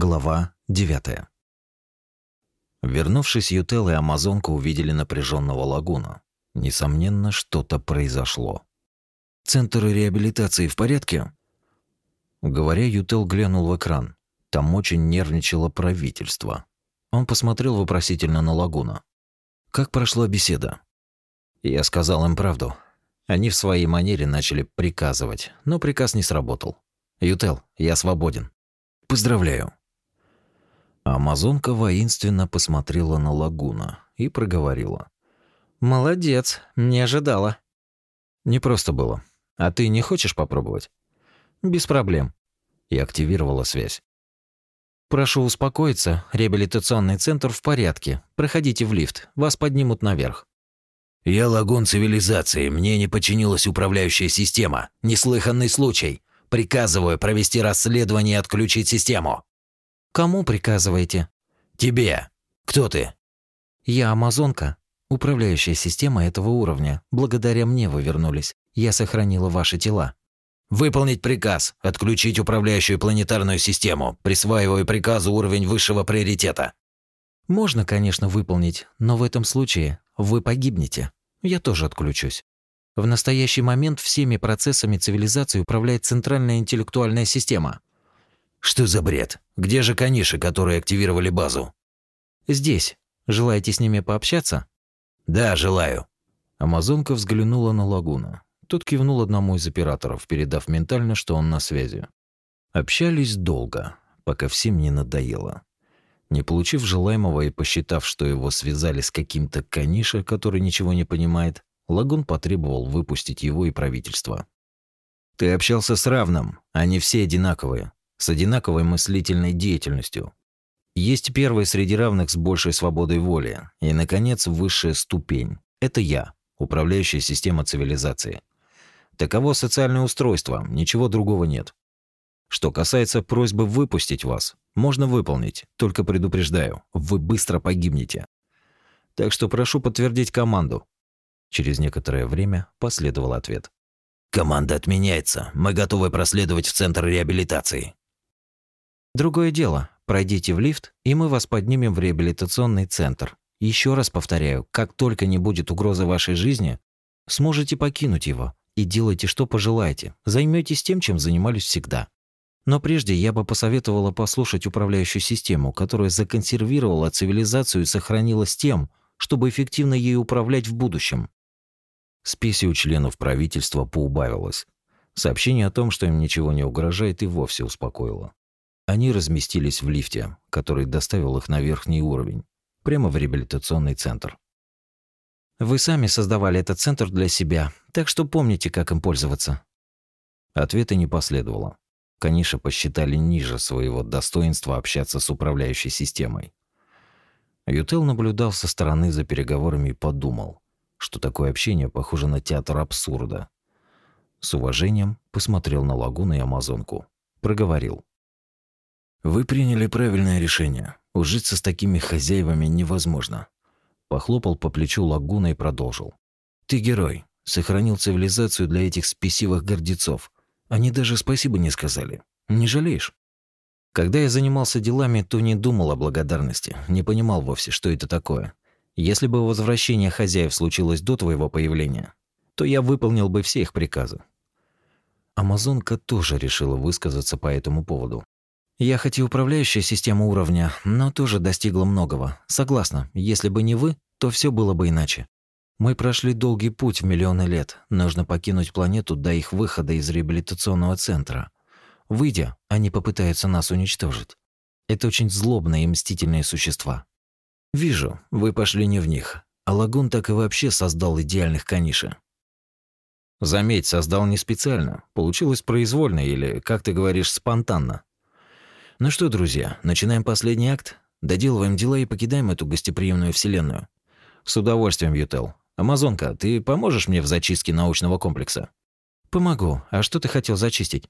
Глава 9. Вернувшись, Ютел и Амазонка увидели напряженного лагуна. Несомненно, что-то произошло. «Центр реабилитации в порядке?» Говоря, Ютел глянул в экран. Там очень нервничало правительство. Он посмотрел вопросительно на лагуна. «Как прошла беседа?» Я сказал им правду. Они в своей манере начали приказывать, но приказ не сработал. «Ютел, я свободен». «Поздравляю». Амазонка воинственно посмотрела на лагуна и проговорила. «Молодец, не ожидала». «Не просто было. А ты не хочешь попробовать?» «Без проблем». И активировала связь. «Прошу успокоиться, реабилитационный центр в порядке. Проходите в лифт, вас поднимут наверх». «Я лагун цивилизации, мне не подчинилась управляющая система. Неслыханный случай. Приказываю провести расследование и отключить систему». Кому приказываете? Тебе. Кто ты? Я амазонка, управляющая система этого уровня. Благодаря мне вы вернулись. Я сохранила ваши тела. Выполнить приказ. Отключить управляющую планетарную систему. Присваиваю приказу уровень высшего приоритета. Можно, конечно, выполнить, но в этом случае вы погибнете. Я тоже отключусь. В настоящий момент всеми процессами цивилизации управляет центральная интеллектуальная система. Что за бред? Где же каниши, которые активировали базу? Здесь. Желаете с ними пообщаться? Да, желаю. Амазонка взглянула на лагуна. Тот кивнул одному из операторов, передав ментально, что он на связи. Общались долго, пока всем не надоело. Не получив желаемого и посчитав, что его связали с каким-то каниша, который ничего не понимает, Лагун потребовал выпустить его и правительство. «Ты общался с равным, они все одинаковые с одинаковой мыслительной деятельностью. Есть первый среди равных с большей свободой воли. И, наконец, высшая ступень. Это я, управляющая система цивилизации. Таково социальное устройство, ничего другого нет. Что касается просьбы выпустить вас, можно выполнить, только предупреждаю, вы быстро погибнете. Так что прошу подтвердить команду. Через некоторое время последовал ответ. Команда отменяется. Мы готовы проследовать в центр реабилитации. Другое дело, пройдите в лифт, и мы вас поднимем в реабилитационный центр. Еще раз повторяю, как только не будет угрозы вашей жизни, сможете покинуть его и делайте, что пожелаете. Займётесь тем, чем занимались всегда. Но прежде я бы посоветовала послушать управляющую систему, которая законсервировала цивилизацию и сохранила с тем, чтобы эффективно ей управлять в будущем. Спеси у членов правительства поубавилось. Сообщение о том, что им ничего не угрожает, и вовсе успокоило. Они разместились в лифте, который доставил их на верхний уровень, прямо в реабилитационный центр. Вы сами создавали этот центр для себя, так что помните, как им пользоваться. Ответа не последовало. Каниша посчитали ниже своего достоинства общаться с управляющей системой. Ютел наблюдал со стороны за переговорами и подумал, что такое общение похоже на театр абсурда. С уважением посмотрел на лагуну и амазонку. Проговорил. Вы приняли правильное решение. Ужиться с такими хозяевами невозможно. Похлопал по плечу лагуна и продолжил. Ты герой. Сохранил цивилизацию для этих спесивых гордецов. Они даже спасибо не сказали. Не жалеешь? Когда я занимался делами, то не думал о благодарности, не понимал вовсе, что это такое. Если бы возвращение хозяев случилось до твоего появления, то я выполнил бы все их приказы. Амазонка тоже решила высказаться по этому поводу. Я хоть и управляющая система уровня, но тоже достигла многого. Согласна, если бы не вы, то все было бы иначе. Мы прошли долгий путь в миллионы лет. Нужно покинуть планету до их выхода из реабилитационного центра. Выйдя, они попытаются нас уничтожить. Это очень злобные и мстительные существа. Вижу, вы пошли не в них. А Лагун так и вообще создал идеальных каниши. Заметь, создал не специально. Получилось произвольно или, как ты говоришь, спонтанно. Ну что, друзья, начинаем последний акт? Доделываем дела и покидаем эту гостеприимную вселенную. С удовольствием, Ютел. Амазонка, ты поможешь мне в зачистке научного комплекса? Помогу. А что ты хотел зачистить?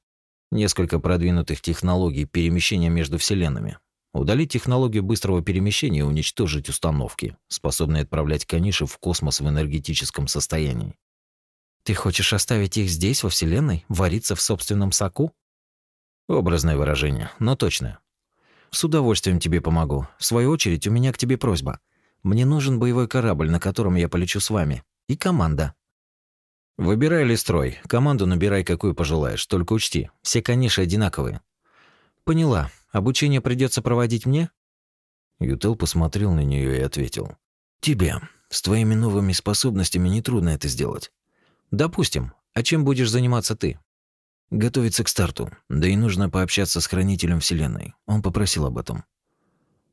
Несколько продвинутых технологий перемещения между вселенными. Удалить технологию быстрого перемещения и уничтожить установки, способные отправлять каниши в космос в энергетическом состоянии. Ты хочешь оставить их здесь, во Вселенной, вариться в собственном соку? Образное выражение, но точное. с удовольствием тебе помогу. В свою очередь, у меня к тебе просьба. Мне нужен боевой корабль, на котором я полечу с вами. И команда. Выбирай ли строй. Команду набирай, какую пожелаешь. Только учти, все каниши одинаковые. Поняла. Обучение придется проводить мне? Ютел посмотрел на нее и ответил. Тебе. С твоими новыми способностями нетрудно это сделать. Допустим. А чем будешь заниматься ты? Готовиться к старту. Да и нужно пообщаться с хранителем Вселенной. Он попросил об этом.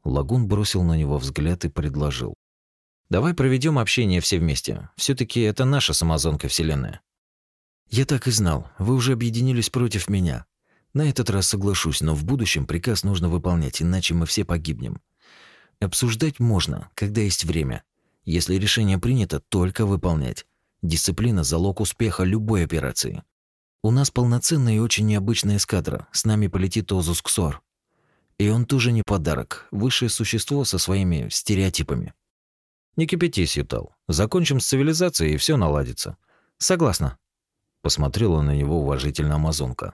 Лагун бросил на него взгляд и предложил. «Давай проведем общение все вместе. все таки это наша самозонка Вселенная». «Я так и знал. Вы уже объединились против меня. На этот раз соглашусь, но в будущем приказ нужно выполнять, иначе мы все погибнем. Обсуждать можно, когда есть время. Если решение принято, только выполнять. Дисциплина – залог успеха любой операции. У нас полноценная и очень необычная эскадра. С нами полетит Озус Ксор. И он тоже не подарок. Высшее существо со своими стереотипами. Не кипятись, Ютал. Закончим с цивилизацией, и все наладится. Согласна. Посмотрела на него уважительно амазонка.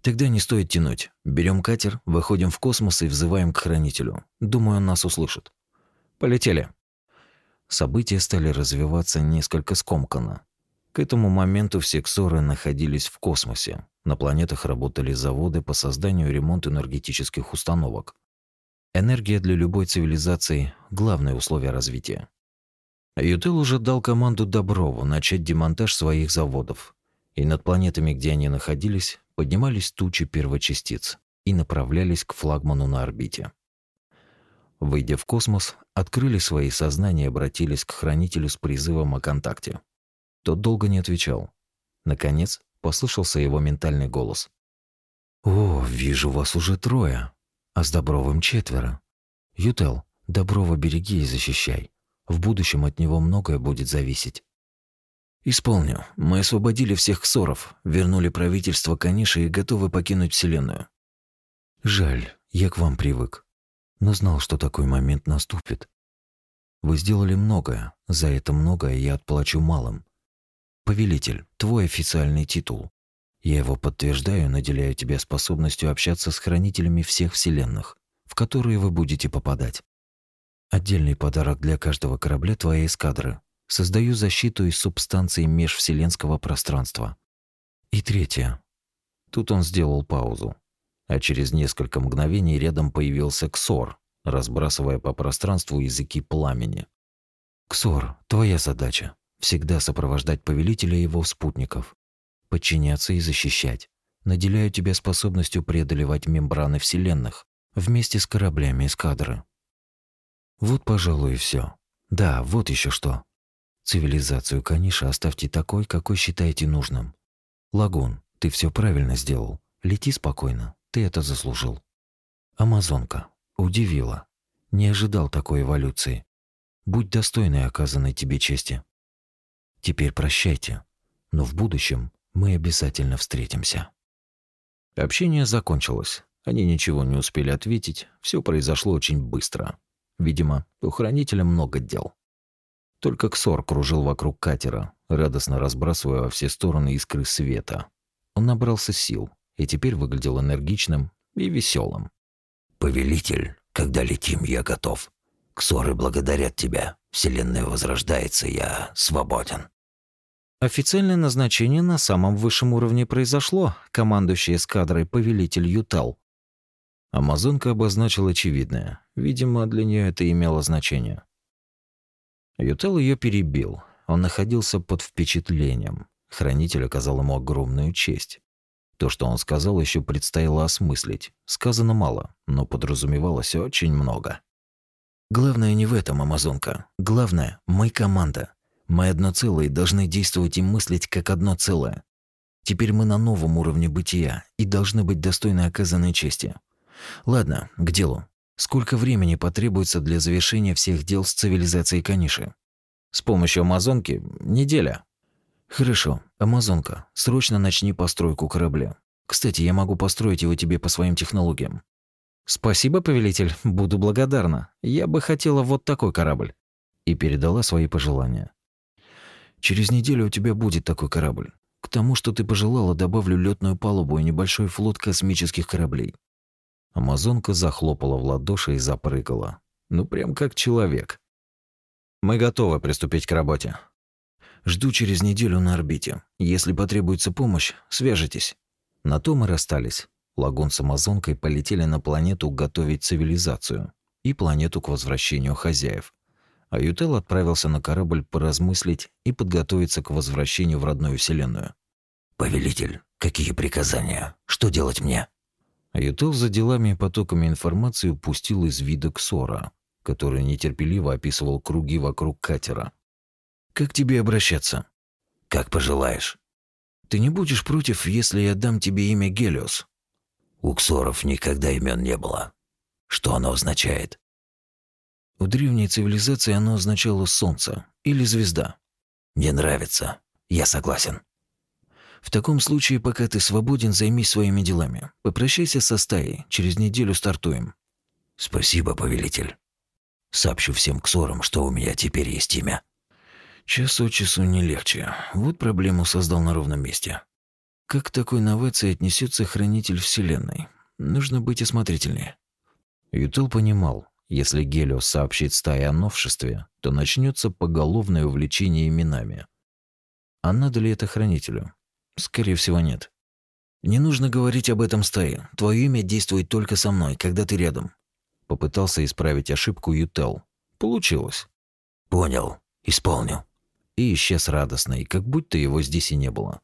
Тогда не стоит тянуть. Берем катер, выходим в космос и взываем к хранителю. Думаю, он нас услышит. Полетели. События стали развиваться несколько скомканно. К этому моменту все ксоры находились в космосе. На планетах работали заводы по созданию и ремонту энергетических установок. Энергия для любой цивилизации – главное условие развития. Ютел уже дал команду Доброву начать демонтаж своих заводов. И над планетами, где они находились, поднимались тучи первочастиц и направлялись к флагману на орбите. Выйдя в космос, открыли свои сознания и обратились к хранителю с призывом о контакте. Тот долго не отвечал. Наконец, послышался его ментальный голос. «О, вижу вас уже трое, а с Добровым четверо. Ютел, Доброва береги и защищай. В будущем от него многое будет зависеть». «Исполню. Мы освободили всех ксоров, вернули правительство Каниши и готовы покинуть Вселенную». «Жаль, я к вам привык, но знал, что такой момент наступит. Вы сделали многое, за это многое я отплачу малым. Повелитель, твой официальный титул. Я его подтверждаю наделяю тебя способностью общаться с хранителями всех вселенных, в которые вы будете попадать. Отдельный подарок для каждого корабля твоей эскадры. Создаю защиту из субстанций межвселенского пространства. И третье. Тут он сделал паузу, а через несколько мгновений рядом появился Ксор, разбрасывая по пространству языки пламени. Ксор, твоя задача Всегда сопровождать повелителя и его спутников. Подчиняться и защищать. Наделяю тебя способностью преодолевать мембраны вселенных вместе с кораблями эскадры. Вот, пожалуй, и все. Да, вот еще что. Цивилизацию Каниша оставьте такой, какой считаете нужным. Лагун, ты все правильно сделал. Лети спокойно, ты это заслужил. Амазонка, удивила. Не ожидал такой эволюции. Будь достойной оказанной тебе чести. Теперь прощайте, но в будущем мы обязательно встретимся. Общение закончилось. Они ничего не успели ответить, все произошло очень быстро. Видимо, у хранителя много дел. Только Ксор кружил вокруг катера, радостно разбрасывая во все стороны искры света. Он набрался сил и теперь выглядел энергичным и веселым. «Повелитель, когда летим, я готов. Ксоры благодарят тебя. Вселенная возрождается, я свободен. Официальное назначение на самом высшем уровне произошло, командующий эскадрой повелитель Ютал. Амазонка обозначила очевидное. Видимо, для нее это имело значение. Ютал ее перебил. Он находился под впечатлением. Хранитель оказал ему огромную честь. То, что он сказал, еще предстояло осмыслить. Сказано мало, но подразумевалось очень много. Главное не в этом, Амазонка. Главное, мы команда. Мы одно целое должны действовать и мыслить как одно целое. Теперь мы на новом уровне бытия и должны быть достойны оказанной чести. Ладно, к делу. Сколько времени потребуется для завершения всех дел с цивилизацией Каниши? С помощью Амазонки неделя. Хорошо. Амазонка, срочно начни постройку корабля. Кстати, я могу построить его тебе по своим технологиям. «Спасибо, повелитель, буду благодарна. Я бы хотела вот такой корабль». И передала свои пожелания. «Через неделю у тебя будет такой корабль. К тому, что ты пожелала, добавлю летную палубу и небольшой флот космических кораблей». Амазонка захлопала в ладоши и запрыгала. Ну, прям как человек. Мы готовы приступить к работе. Жду через неделю на орбите. Если потребуется помощь, свяжитесь. На то мы расстались. Лагун с Амазонкой полетели на планету готовить цивилизацию и планету к возвращению хозяев. А Ютел отправился на корабль поразмыслить и подготовиться к возвращению в родную вселенную. «Повелитель, какие приказания? Что делать мне?» Ютел за делами и потоками информации упустил из вида Ксора, который нетерпеливо описывал круги вокруг катера. «Как тебе обращаться?» «Как пожелаешь». «Ты не будешь против, если я дам тебе имя Гелиос?» «У Ксоров никогда имен не было. Что оно означает?» У древней цивилизации оно означало «солнце» или «звезда». «Не нравится. Я согласен». В таком случае, пока ты свободен, займись своими делами. Попрощайся со стаей. Через неделю стартуем. Спасибо, повелитель. Сообщу всем ксорам, что у меня теперь есть имя. Час от часу не легче. Вот проблему создал на ровном месте. Как к такой новации отнесется хранитель Вселенной? Нужно быть осмотрительнее. Ютел понимал, если Гелиос сообщит стае о новшестве, то начнется поголовное увлечение именами. А надо ли это хранителю? Скорее всего, нет. Не нужно говорить об этом стае. Твое имя действует только со мной, когда ты рядом. Попытался исправить ошибку Ютел. Получилось. Понял. Исполню. И исчез радостный, как будто его здесь и не было.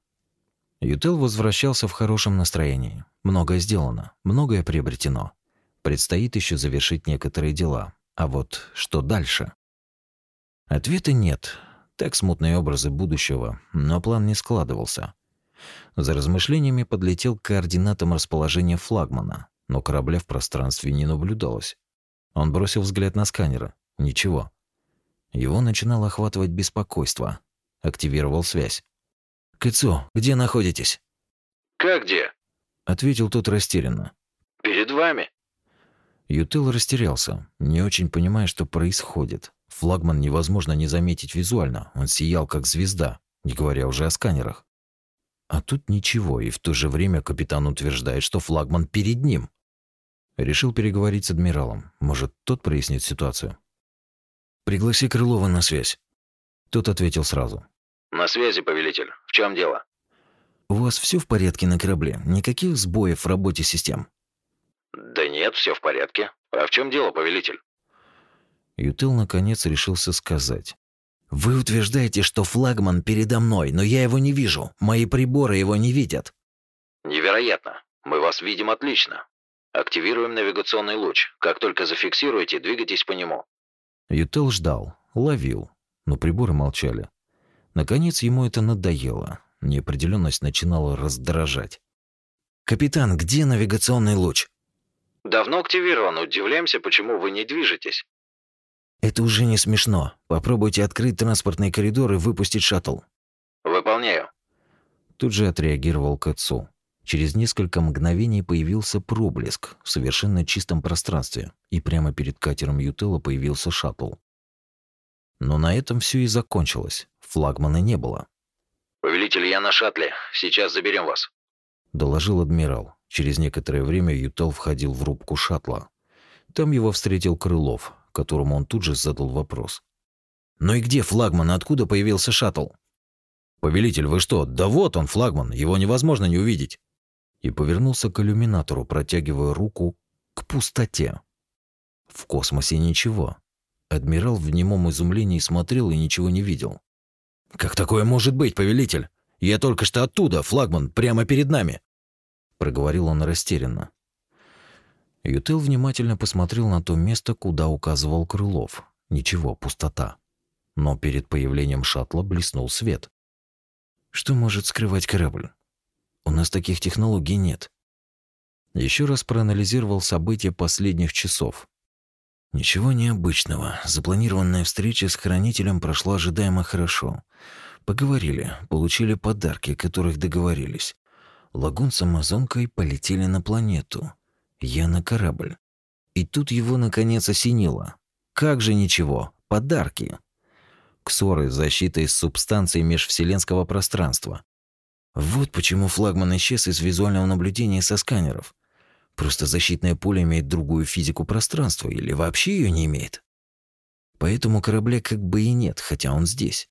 Ютел возвращался в хорошем настроении. Многое сделано, многое приобретено. Предстоит еще завершить некоторые дела. А вот что дальше? Ответа нет. Так смутные образы будущего, но план не складывался. За размышлениями подлетел к координатам расположения флагмана, но корабля в пространстве не наблюдалось. Он бросил взгляд на сканеры. Ничего. Его начинало охватывать беспокойство. Активировал связь. «Кыцо, где находитесь?» «Как где?» Ответил тот растерянно. «Перед вами». Ютел растерялся, не очень понимая, что происходит. Флагман невозможно не заметить визуально, он сиял как звезда, не говоря уже о сканерах. А тут ничего, и в то же время капитан утверждает, что флагман перед ним. Решил переговорить с адмиралом. Может, тот прояснит ситуацию. «Пригласи Крылова на связь». Тот ответил сразу. «На связи, повелитель. В чем дело?» «У вас все в порядке на корабле? Никаких сбоев в работе систем?» «Да нет, все в порядке. А в чем дело, повелитель?» Ютел наконец решился сказать. Вы утверждаете, что флагман передо мной, но я его не вижу. Мои приборы его не видят. Невероятно. Мы вас видим отлично. Активируем навигационный луч. Как только зафиксируете, двигайтесь по нему. Ютел ждал, ловил, но приборы молчали. Наконец ему это надоело. Неопределенность начинала раздражать. «Капитан, где навигационный луч?» «Давно активирован. Удивляемся, почему вы не движетесь». Это уже не смешно. Попробуйте открыть транспортный коридор и выпустить шаттл. Выполняю. Тут же отреагировал к отцу. Через несколько мгновений появился проблеск в совершенно чистом пространстве, и прямо перед катером Ютела появился шаттл. Но на этом все и закончилось. Флагмана не было. «Повелитель, я на шаттле. Сейчас заберем вас», — доложил адмирал. Через некоторое время Ютел входил в рубку шаттла. Там его встретил Крылов, которому он тут же задал вопрос. «Ну и где флагман? Откуда появился шаттл?» «Повелитель, вы что? Да вот он, флагман, его невозможно не увидеть!» И повернулся к иллюминатору, протягивая руку к пустоте. В космосе ничего. Адмирал в немом изумлении смотрел и ничего не видел. «Как такое может быть, повелитель? Я только что оттуда, флагман, прямо перед нами!» Проговорил он растерянно. Ютел внимательно посмотрел на то место, куда указывал Крылов. Ничего, пустота. Но перед появлением шаттла блеснул свет. Что может скрывать корабль? У нас таких технологий нет. Еще раз проанализировал события последних часов. Ничего необычного. Запланированная встреча с хранителем прошла ожидаемо хорошо. Поговорили, получили подарки, о которых договорились. Лагун с Амазонкой полетели на планету. Я на корабль. И тут его наконец осенило. Как же ничего, подарки. Ксоры, защита из субстанций межвселенского пространства. Вот почему флагман исчез из визуального наблюдения со сканеров. Просто защитное поле имеет другую физику пространства или вообще ее не имеет. Поэтому корабля как бы и нет, хотя он здесь.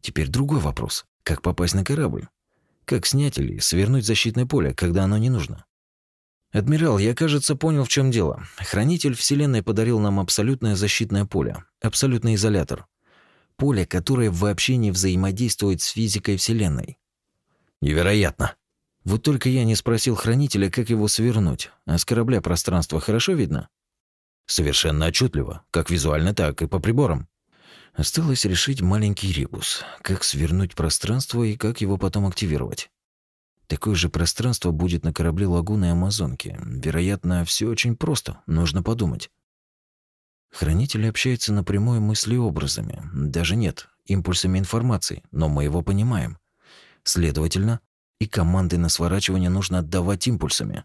Теперь другой вопрос. Как попасть на корабль? Как снять или свернуть защитное поле, когда оно не нужно? Адмирал, я, кажется, понял, в чем дело. Хранитель Вселенной подарил нам абсолютное защитное поле, абсолютный изолятор. Поле, которое вообще не взаимодействует с физикой Вселенной. Невероятно. Вот только я не спросил хранителя, как его свернуть. А с корабля пространство хорошо видно? Совершенно отчетливо, как визуально, так и по приборам. Осталось решить маленький ребус, как свернуть пространство и как его потом активировать. Такое же пространство будет на корабле Лагуны Амазонки. Вероятно, все очень просто, нужно подумать. Хранитель общается напрямую мыслеобразами. Даже нет, импульсами информации, но мы его понимаем. Следовательно, и команды на сворачивание нужно отдавать импульсами.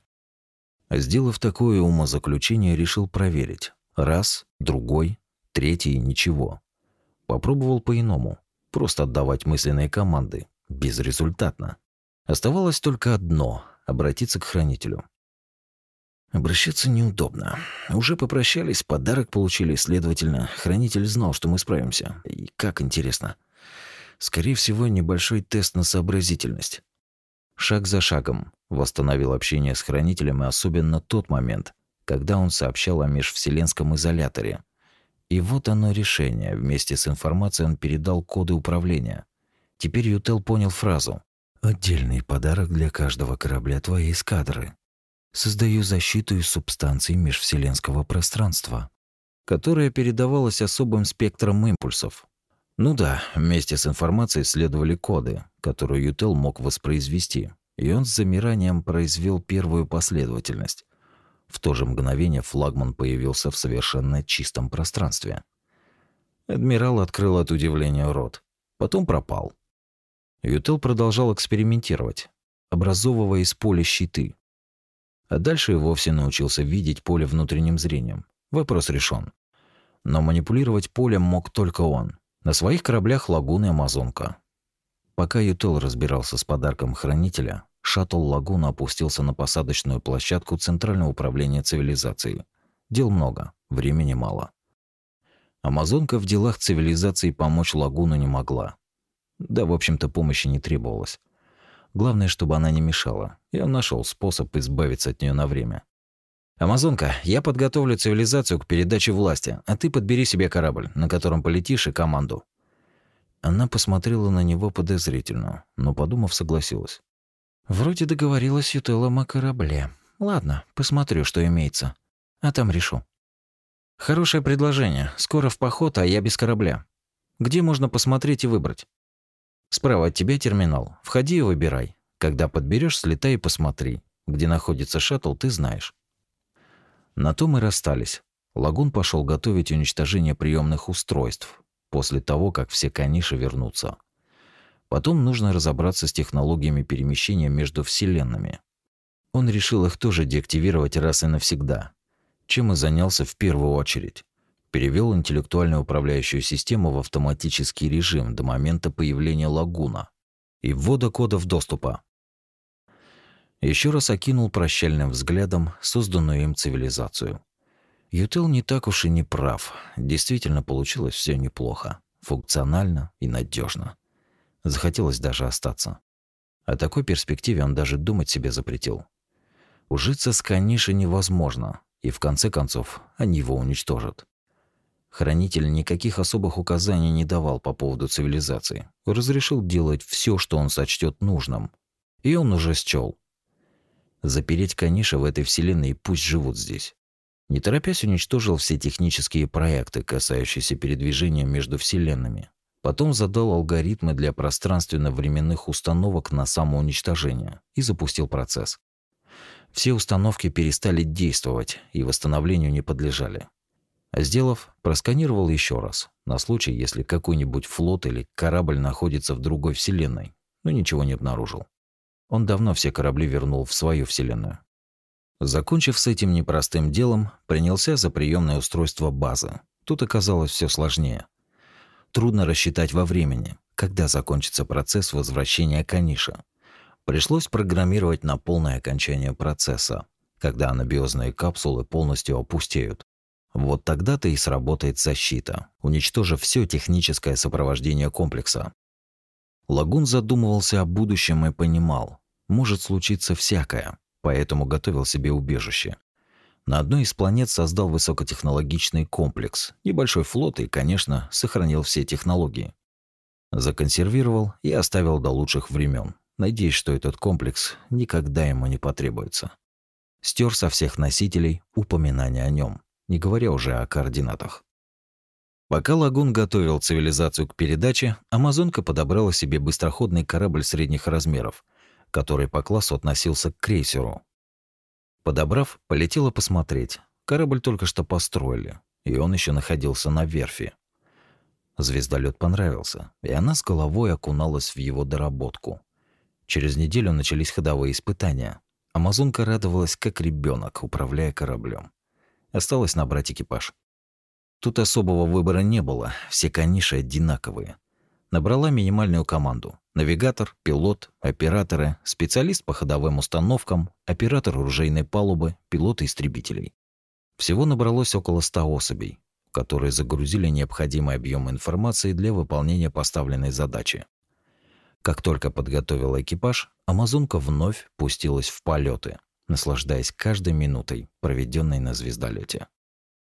Сделав такое умозаключение, решил проверить. Раз, другой, третий – ничего. Попробовал по-иному. Просто отдавать мысленные команды. Безрезультатно. Оставалось только одно — обратиться к хранителю. Обращаться неудобно. Уже попрощались, подарок получили, следовательно, хранитель знал, что мы справимся. И как интересно. Скорее всего, небольшой тест на сообразительность. Шаг за шагом восстановил общение с хранителем и особенно тот момент, когда он сообщал о межвселенском изоляторе, и вот оно решение. Вместе с информацией он передал коды управления. Теперь Ютел понял фразу. «Отдельный подарок для каждого корабля твоей эскадры. Создаю защиту из субстанций межвселенского пространства, которая передавалась особым спектром импульсов. Ну да, вместе с информацией следовали коды, которые Ютел мог воспроизвести, и он с замиранием произвел первую последовательность. В то же мгновение флагман появился в совершенно чистом пространстве. Адмирал открыл от удивления рот, потом пропал. Ютел продолжал экспериментировать, образовывая из поля щиты. А дальше и вовсе научился видеть поле внутренним зрением. Вопрос решен. Но манипулировать полем мог только он. На своих кораблях лагуны Амазонка. Пока Ютел разбирался с подарком хранителя, шаттл Лагуна опустился на посадочную площадку Центрального управления цивилизацией. Дел много, времени мало. Амазонка в делах цивилизации помочь Лагуну не могла. Да, в общем-то, помощи не требовалось. Главное, чтобы она не мешала, и он нашел способ избавиться от нее на время. «Амазонка, я подготовлю цивилизацию к передаче власти, а ты подбери себе корабль, на котором полетишь, и команду». Она посмотрела на него подозрительно, но, подумав, согласилась. Вроде договорилась Ютеллом о корабле. Ладно, посмотрю, что имеется. А там решу. Хорошее предложение. Скоро в поход, а я без корабля. Где можно посмотреть и выбрать? Справа от тебя терминал. Входи и выбирай. Когда подберешь, слетай и посмотри. Где находится шаттл, ты знаешь. На то мы расстались. Лагун пошел готовить уничтожение приемных устройств после того, как все каниши вернутся. Потом нужно разобраться с технологиями перемещения между вселенными. Он решил их тоже деактивировать раз и навсегда, чем и занялся в первую очередь. Перевел интеллектуальную управляющую систему в автоматический режим до момента появления лагуна и ввода кодов доступа. Еще раз окинул прощальным взглядом созданную им цивилизацию. Ютел не так уж и не прав. Действительно получилось все неплохо, функционально и надежно. Захотелось даже остаться. О такой перспективе он даже думать себе запретил. Ужиться с Канишей невозможно, и в конце концов они его уничтожат. Хранитель никаких особых указаний не давал по поводу цивилизации. Разрешил делать все, что он сочтет нужным. И он уже счел. Запереть Каниша в этой вселенной и пусть живут здесь. Не торопясь уничтожил все технические проекты, касающиеся передвижения между вселенными, Потом задал алгоритмы для пространственно-временных установок на самоуничтожение и запустил процесс. Все установки перестали действовать и восстановлению не подлежали. Сделав, просканировал еще раз, на случай, если какой-нибудь флот или корабль находится в другой вселенной, но ничего не обнаружил. Он давно все корабли вернул в свою вселенную. Закончив с этим непростым делом, принялся за приемное устройство базы. Тут оказалось все сложнее трудно рассчитать во времени, когда закончится процесс возвращения Каниша. Пришлось программировать на полное окончание процесса, когда анабиозные капсулы полностью опустеют. Вот тогда-то и сработает защита, уничтожив все техническое сопровождение комплекса. Лагун задумывался о будущем и понимал, может случиться всякое, поэтому готовил себе убежище. На одной из планет создал высокотехнологичный комплекс, небольшой флот и, конечно, сохранил все технологии. Законсервировал и оставил до лучших времен, надеясь, что этот комплекс никогда ему не потребуется. Стер со всех носителей упоминания о нем, не говоря уже о координатах. Пока Лагун готовил цивилизацию к передаче, Амазонка подобрала себе быстроходный корабль средних размеров, который по классу относился к крейсеру. Подобрав, полетела посмотреть. Корабль только что построили, и он еще находился на верфи. Звездолет понравился, и она с головой окуналась в его доработку. Через неделю начались ходовые испытания. Амазонка радовалась как ребенок, управляя кораблем. Осталось набрать экипаж. Тут особого выбора не было, все каниши одинаковые. Набрала минимальную команду. Навигатор, пилот, операторы, специалист по ходовым установкам, оператор оружейной палубы, пилоты истребителей. Всего набралось около 100 особей, которые загрузили необходимый объем информации для выполнения поставленной задачи. Как только подготовила экипаж, Амазонка вновь пустилась в полеты, наслаждаясь каждой минутой, проведенной на звездолете.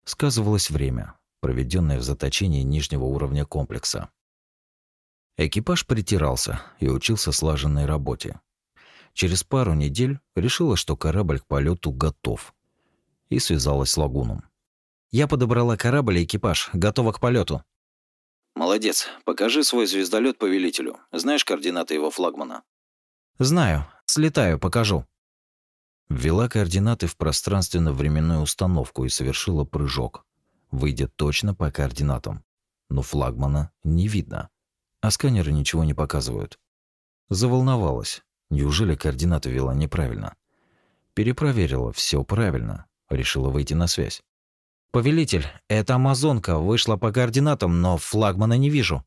Сказывалось время, проведенное в заточении нижнего уровня комплекса. Экипаж притирался и учился слаженной работе. Через пару недель решила, что корабль к полету готов, и связалась с лагуном. «Я подобрала корабль и экипаж, готова к полету. Молодец. Покажи свой звездолет повелителю. Знаешь координаты его флагмана? Знаю. Слетаю, покажу. Ввела координаты в пространственно-временную установку и совершила прыжок, выйдя точно по координатам. Но флагмана не видно, а сканеры ничего не показывают. Заволновалась. Неужели координаты ввела неправильно? Перепроверила, все правильно. Решила выйти на связь. «Повелитель, эта амазонка вышла по координатам, но флагмана не вижу».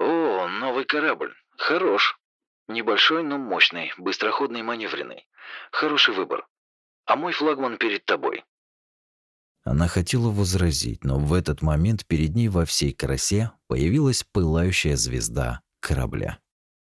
«О, новый корабль. Хорош. Небольшой, но мощный, быстроходный, маневренный. Хороший выбор. А мой флагман перед тобой». Она хотела возразить, но в этот момент перед ней во всей красе появилась пылающая звезда корабля.